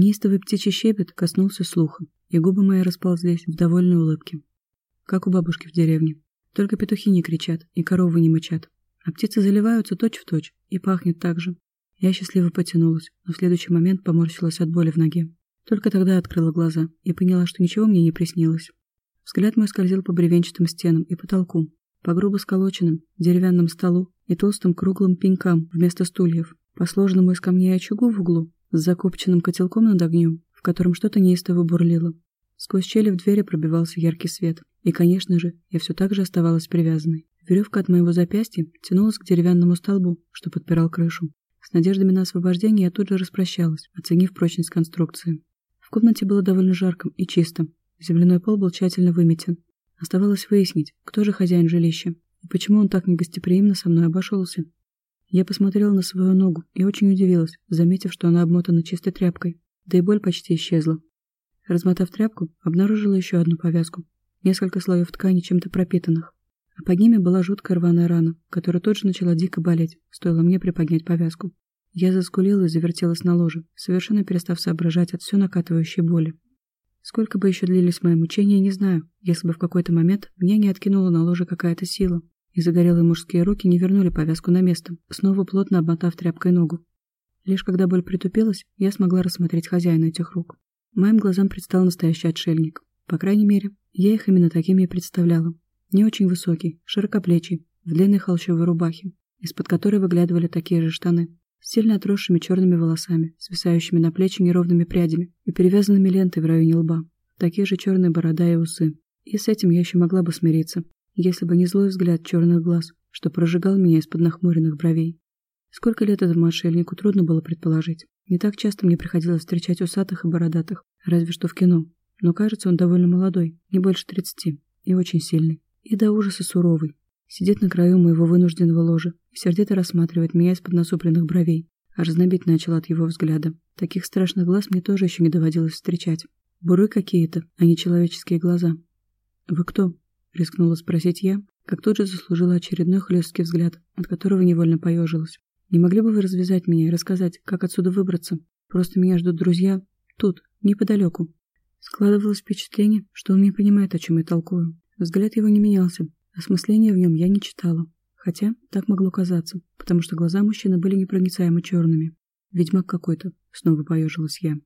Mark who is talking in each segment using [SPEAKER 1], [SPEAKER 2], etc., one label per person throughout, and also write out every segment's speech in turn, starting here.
[SPEAKER 1] Неистовый птичий щебет коснулся слуха, и губы мои расползлись в довольной улыбке. Как у бабушки в деревне. Только петухи не кричат, и коровы не мычат. А птицы заливаются точь-в-точь, точь, и пахнет так же. Я счастливо потянулась, но в следующий момент поморщилась от боли в ноге. Только тогда открыла глаза и поняла, что ничего мне не приснилось. Взгляд мой скользил по бревенчатым стенам и потолку, по грубо сколоченным деревянным столу и толстым круглым пенькам вместо стульев, по сложенному из камней очагу в углу с закопченным котелком над огнем, в котором что-то неистово бурлило. Сквозь щели в двери пробивался яркий свет, и, конечно же, я все так же оставалась привязанной. Веревка от моего запястья тянулась к деревянному столбу, что подпирал крышу. С надеждами на освобождение я тут же распрощалась, оценив прочность конструкции. В комнате было довольно жарко и чисто. Земляной пол был тщательно выметен. Оставалось выяснить, кто же хозяин жилища, и почему он так негостеприимно со мной обошелся. Я посмотрела на свою ногу и очень удивилась, заметив, что она обмотана чистой тряпкой, да и боль почти исчезла. Размотав тряпку, обнаружила еще одну повязку, несколько слоев ткани чем-то пропитанных, а под ними была жуткая рваная рана, которая тут же начала дико болеть, стоило мне приподнять повязку. Я заскулила и завертелась на ложе, совершенно перестав соображать от все накатывающей боли. Сколько бы еще длились мои мучения, не знаю, если бы в какой-то момент меня не откинула на ложе какая-то сила, и загорелые мужские руки не вернули повязку на место, снова плотно обмотав тряпкой ногу. Лишь когда боль притупилась, я смогла рассмотреть хозяина этих рук. Моим глазам предстал настоящий отшельник. По крайней мере, я их именно такими и представляла. Не очень высокий, широкоплечий, в длинной холщовой рубахе, из-под которой выглядывали такие же штаны, с сильно отросшими черными волосами, свисающими на плечи неровными прядями и перевязанными лентой в районе лба. Такие же черные борода и усы. И с этим я еще могла бы смириться, если бы не злой взгляд черных глаз, что прожигал меня из-под нахмуренных бровей. Сколько лет этому отшельнику трудно было предположить. Не так часто мне приходилось встречать усатых и бородатых, разве что в кино. Но кажется, он довольно молодой, не больше тридцати, и очень сильный. И до ужаса суровый. Сидит на краю моего вынужденного ложа и сердито рассматривает меня из-под насупленных бровей. Аж знобить начал от его взгляда. Таких страшных глаз мне тоже еще не доводилось встречать. Буры какие-то, а не человеческие глаза. «Вы кто?» Рискнула спросить я, как тут же заслужила очередной хлесткий взгляд, от которого невольно поежилась. «Не могли бы вы развязать меня и рассказать, как отсюда выбраться? Просто меня ждут друзья. Тут, неподалеку». Складывалось впечатление, что он не понимает, о чем я толкую. Взгляд его не менялся, осмысления в нем я не читала. Хотя так могло казаться, потому что глаза мужчины были непроницаемо черными. «Ведьмак какой-то», — снова поежилась я.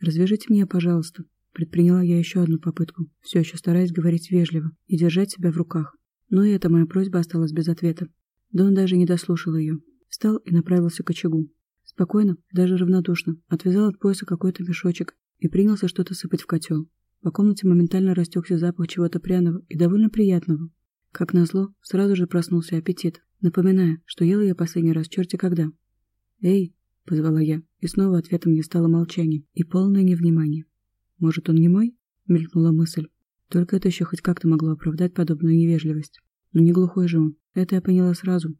[SPEAKER 1] «Развяжите меня, пожалуйста», Предприняла я еще одну попытку, все еще стараясь говорить вежливо и держать себя в руках. Но и эта моя просьба осталась без ответа. Да он даже не дослушал ее. Встал и направился к очагу. Спокойно, даже равнодушно, отвязал от пояса какой-то мешочек и принялся что-то сыпать в котел. По комнате моментально растекся запах чего-то пряного и довольно приятного. Как назло, сразу же проснулся аппетит, напоминая, что ела я последний раз черти когда. «Эй!» — позвала я, и снова ответом мне стало молчание и полное невнимание. Может, он не мой? Мелькнула мысль. Только это еще хоть как-то могло оправдать подобную невежливость. Но не глухой же он. Это я поняла сразу.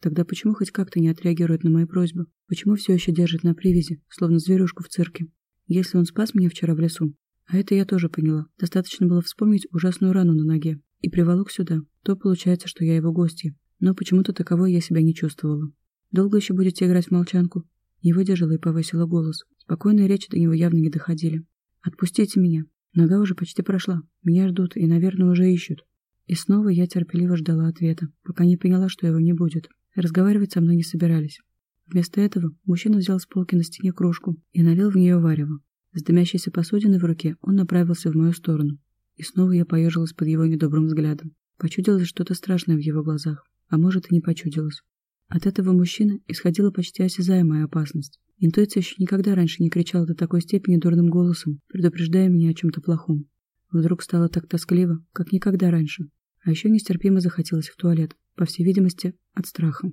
[SPEAKER 1] Тогда почему хоть как-то не отреагирует на мои просьбы? Почему все еще держит на привязи, словно зверюшку в цирке? Если он спас меня вчера в лесу, а это я тоже поняла. Достаточно было вспомнить ужасную рану на ноге. И приволок сюда. То получается, что я его гостья. Но почему-то таковой я себя не чувствовала. Долго еще будете играть в молчанку? Не выдержала и повысила голос. Спокойные речи до него явно не доходили. «Отпустите меня. Нога уже почти прошла. Меня ждут и, наверное, уже ищут». И снова я терпеливо ждала ответа, пока не поняла, что его не будет. Разговаривать со мной не собирались. Вместо этого мужчина взял с полки на стене кружку и налил в нее варево. С дымящейся посудиной в руке он направился в мою сторону. И снова я поежилась под его недобрым взглядом. Почудилось что-то страшное в его глазах. А может, и не почудилось. От этого мужчины исходила почти осязаемая опасность. Интуиция еще никогда раньше не кричала до такой степени дурным голосом, предупреждая меня о чем-то плохом. Вдруг стало так тоскливо, как никогда раньше. А еще нестерпимо захотелось в туалет, по всей видимости, от страха.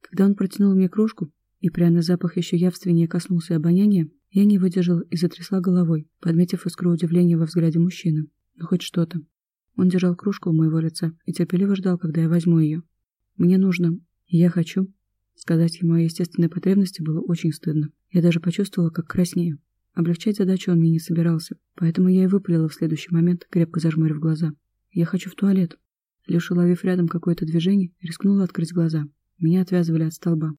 [SPEAKER 1] Когда он протянул мне кружку, и пряный запах еще явственнее коснулся обоняния, я не выдержала и затрясла головой, подметив искру удивления во взгляде мужчины. Ну, хоть что-то. Он держал кружку у моего лица и терпеливо ждал, когда я возьму ее. Мне нужно... Я хочу... Сказать ему о естественной потребности было очень стыдно. Я даже почувствовала, как краснею. Облегчать задачу он мне не собирался, поэтому я и выпалила в следующий момент, крепко зажмурив глаза. «Я хочу в туалет». Лишь уловив рядом какое-то движение, рискнула открыть глаза. Меня отвязывали от столба.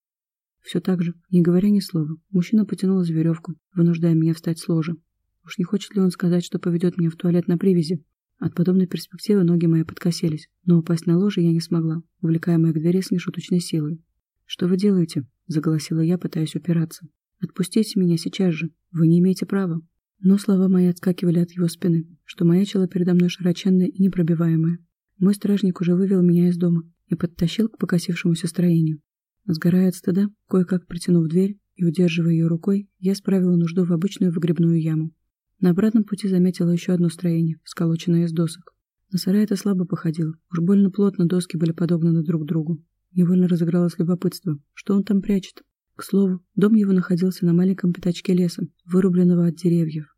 [SPEAKER 1] Все так же, не говоря ни слова, мужчина потянул за веревку, вынуждая меня встать с ложа. Уж не хочет ли он сказать, что поведет меня в туалет на привязи? От подобной перспективы ноги мои подкосились, но упасть на ложе я не смогла, увлекаемая к двери с нешуточной силой. «Что вы делаете?» – заголосила я, пытаясь упираться. «Отпустите меня сейчас же. Вы не имеете права». Но слова мои отскакивали от его спины, что маячило передо мной широченное и непробиваемое. Мой стражник уже вывел меня из дома и подтащил к покосившемуся строению. Сгорая от стыда, кое-как притянув дверь и удерживая ее рукой, я справила нужду в обычную выгребную яму. На обратном пути заметила еще одно строение, сколоченное из досок. На сарай это слабо походило, уж больно плотно доски были подогнаны друг к другу. Невольно разыгралось любопытство, что он там прячет. К слову, дом его находился на маленьком пятачке леса, вырубленного от деревьев.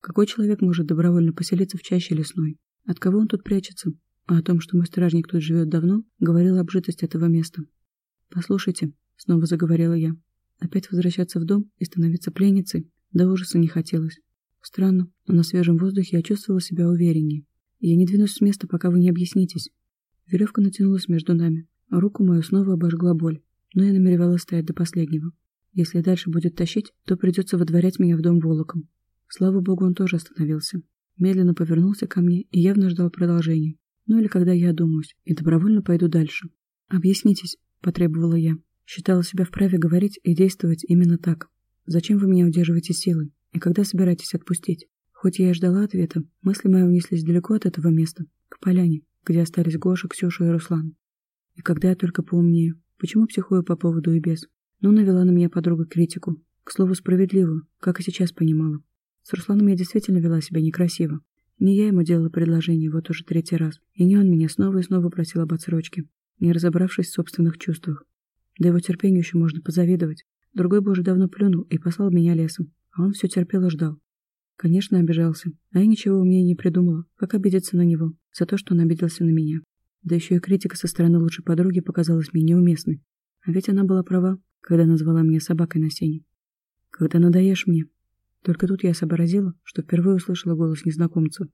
[SPEAKER 1] Какой человек может добровольно поселиться в чаще лесной? От кого он тут прячется? А о том, что мой стражник тут живет давно, говорила обжитость этого места. «Послушайте», — снова заговорила я, — опять возвращаться в дом и становиться пленницей до ужаса не хотелось. Странно, но на свежем воздухе я чувствовала себя увереннее. Я не двинусь с места, пока вы не объяснитесь. Веревка натянулась между нами, а руку мою снова обожгла боль, но я намеревалась стоять до последнего. Если дальше будет тащить, то придется выдворять меня в дом волоком. Слава богу, он тоже остановился. Медленно повернулся ко мне и явно ждал продолжения. Ну или когда я одумаюсь и добровольно пойду дальше. «Объяснитесь», — потребовала я. Считала себя вправе говорить и действовать именно так. «Зачем вы меня удерживаете силой? И когда собираетесь отпустить? Хоть я и ждала ответа, мысли мои унеслись далеко от этого места, к поляне, где остались Гоша, Ксюша и Руслан. И когда я только поумнею, почему психую по поводу и без? Ну, навела на меня подруга критику. К слову, справедливую, как и сейчас понимала. С Русланом я действительно вела себя некрасиво. Не я ему делала предложение вот уже третий раз, и не он меня снова и снова просил об отсрочке, не разобравшись в собственных чувствах. Да его терпению еще можно позавидовать. Другой бы уже давно плюнул и послал меня лесом, а он все терпел и ждал. Конечно, обижался, а я ничего умнее не придумала, как обидеться на него, за то, что он обиделся на меня. Да еще и критика со стороны лучшей подруги показалась мне неуместной. А ведь она была права, когда назвала меня собакой на сене. Когда надоешь мне. Только тут я сообразила, что впервые услышала голос незнакомца.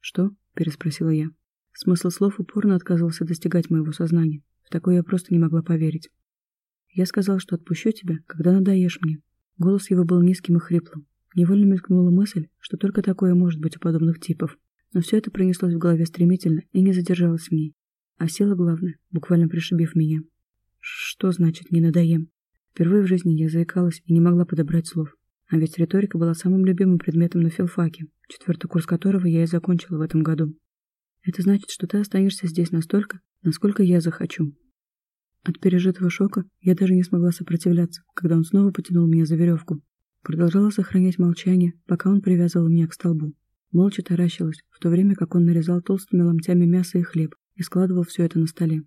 [SPEAKER 1] «Что?» – переспросила я. Смысл слов упорно отказывался достигать моего сознания. В такое я просто не могла поверить. Я сказал, что отпущу тебя, когда надоешь мне. Голос его был низким и хриплым. Невольно мелькнула мысль, что только такое может быть у подобных типов. Но все это пронеслось в голове стремительно и не задержалось в ней. А сила, главное, буквально пришибив меня. Что значит «не надоем»? Впервые в жизни я заикалась и не могла подобрать слов. А ведь риторика была самым любимым предметом на филфаке, четвертый курс которого я и закончила в этом году. Это значит, что ты останешься здесь настолько, насколько я захочу, от пережитого шока я даже не смогла сопротивляться, когда он снова потянул меня за веревку. Продолжала сохранять молчание, пока он привязывал меня к столбу. Молча таращилась, в то время как он нарезал толстыми ломтями мясо и хлеб и складывал все это на столе.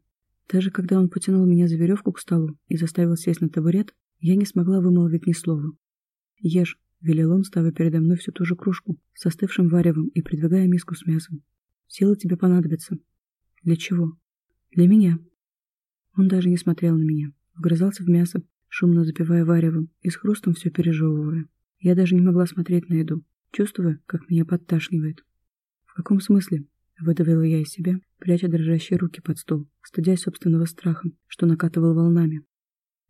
[SPEAKER 1] Даже когда он потянул меня за веревку к столу и заставил сесть на табурет, я не смогла вымолвить ни слова. «Ешь», — велел он, ставя передо мной всю ту же кружку с остывшим варевом и придвигая миску с мясом. «Силы тебе понадобятся». «Для чего?» «Для меня», он даже не смотрел на меня, вгрызался в мясо, шумно запивая варевом и с хрустом все пережевывая. Я даже не могла смотреть на еду, чувствуя, как меня подташнивает. «В каком смысле?» — выдавила я из себя, пряча дрожащие руки под стол, стыдясь собственного страха, что накатывал волнами.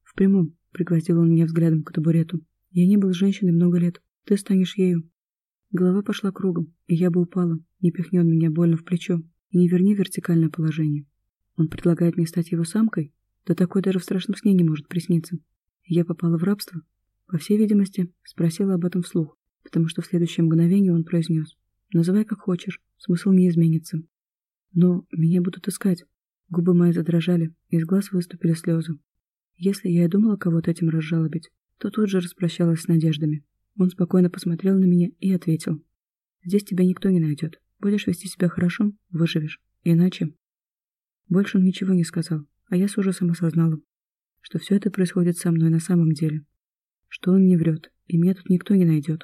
[SPEAKER 1] «В прямом», — пригвоздил он меня взглядом к табурету. «Я не был женщиной много лет. Ты станешь ею». Голова пошла кругом, и я бы упала, не пихнет меня больно в плечо и не верни вертикальное положение. Он предлагает мне стать его самкой? Да такое даже в страшном сне не может присниться. Я попала в рабство? По всей видимости, спросила об этом вслух, потому что в следующее мгновение он произнес. Называй как хочешь, смысл не изменится. Но меня будут искать. Губы мои задрожали, из глаз выступили слезы. Если я и думала кого-то этим разжалобить, то тут же распрощалась с надеждами. Он спокойно посмотрел на меня и ответил. «Здесь тебя никто не найдет. Будешь вести себя хорошо – выживешь. Иначе больше он ничего не сказал, а я с ужасом осознала, что все это происходит со мной на самом деле. Что он не врет, и меня тут никто не найдет.